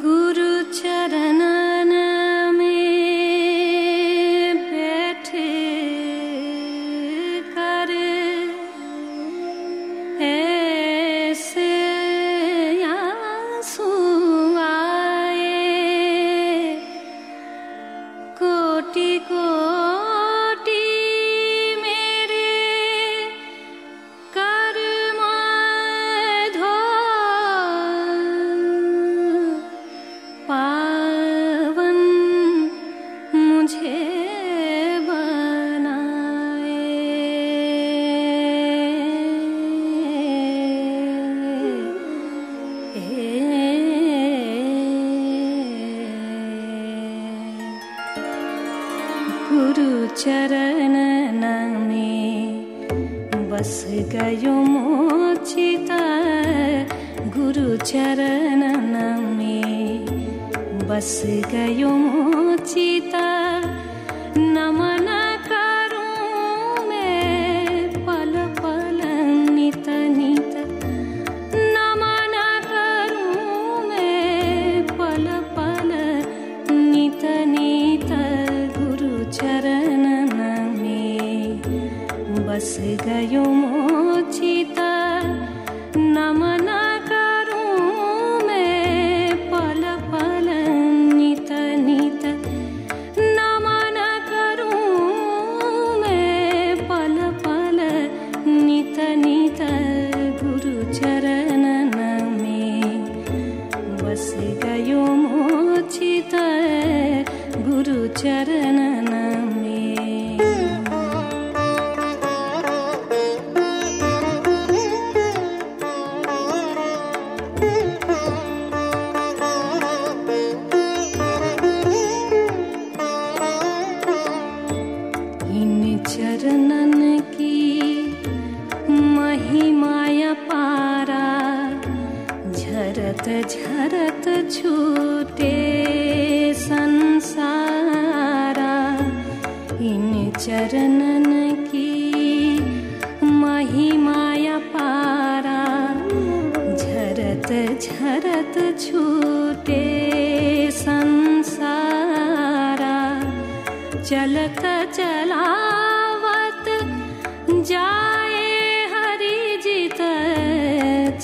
그릇처럼 चरण में बस गयो मोचित गुरु चरण में बस गयो मोचित नम महि माया पारा झर झर छूते संसारा इचरणी महिमाया पारा झरत झर छूते संसारा। चलत चलावत जा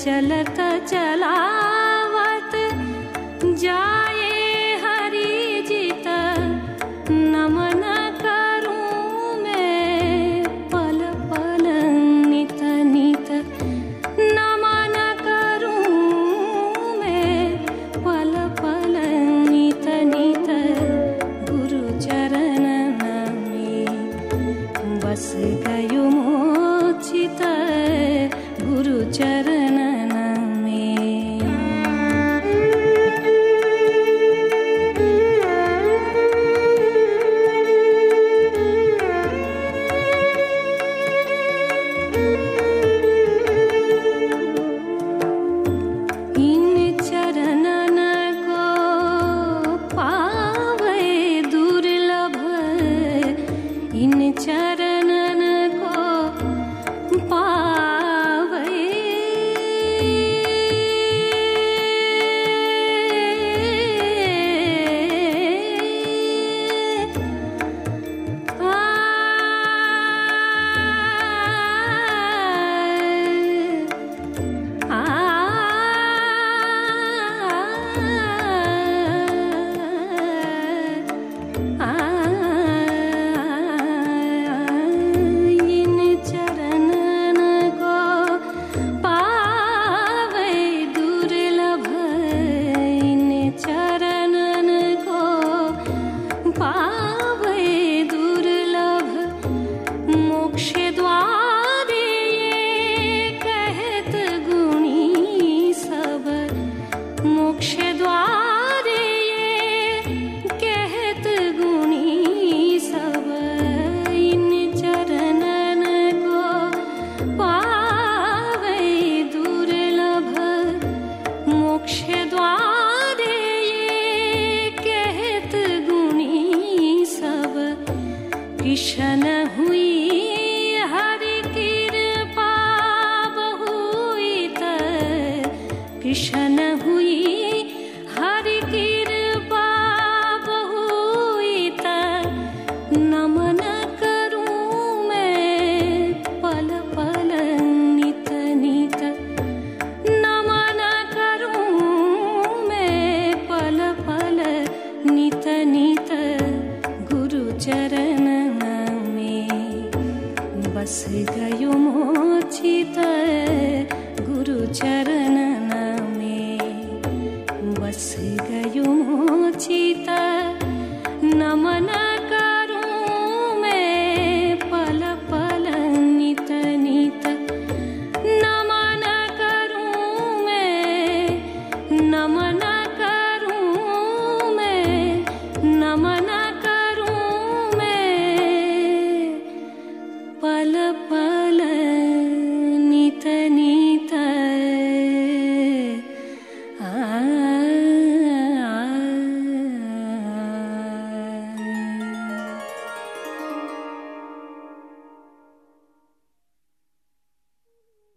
चलत चलावत जाए हरि जित नमन करूं मैं पल पल नित नित नमन करूं मैं पल पल नित नित गुरु चरण में चरमी बसु चि गुरुचर nation.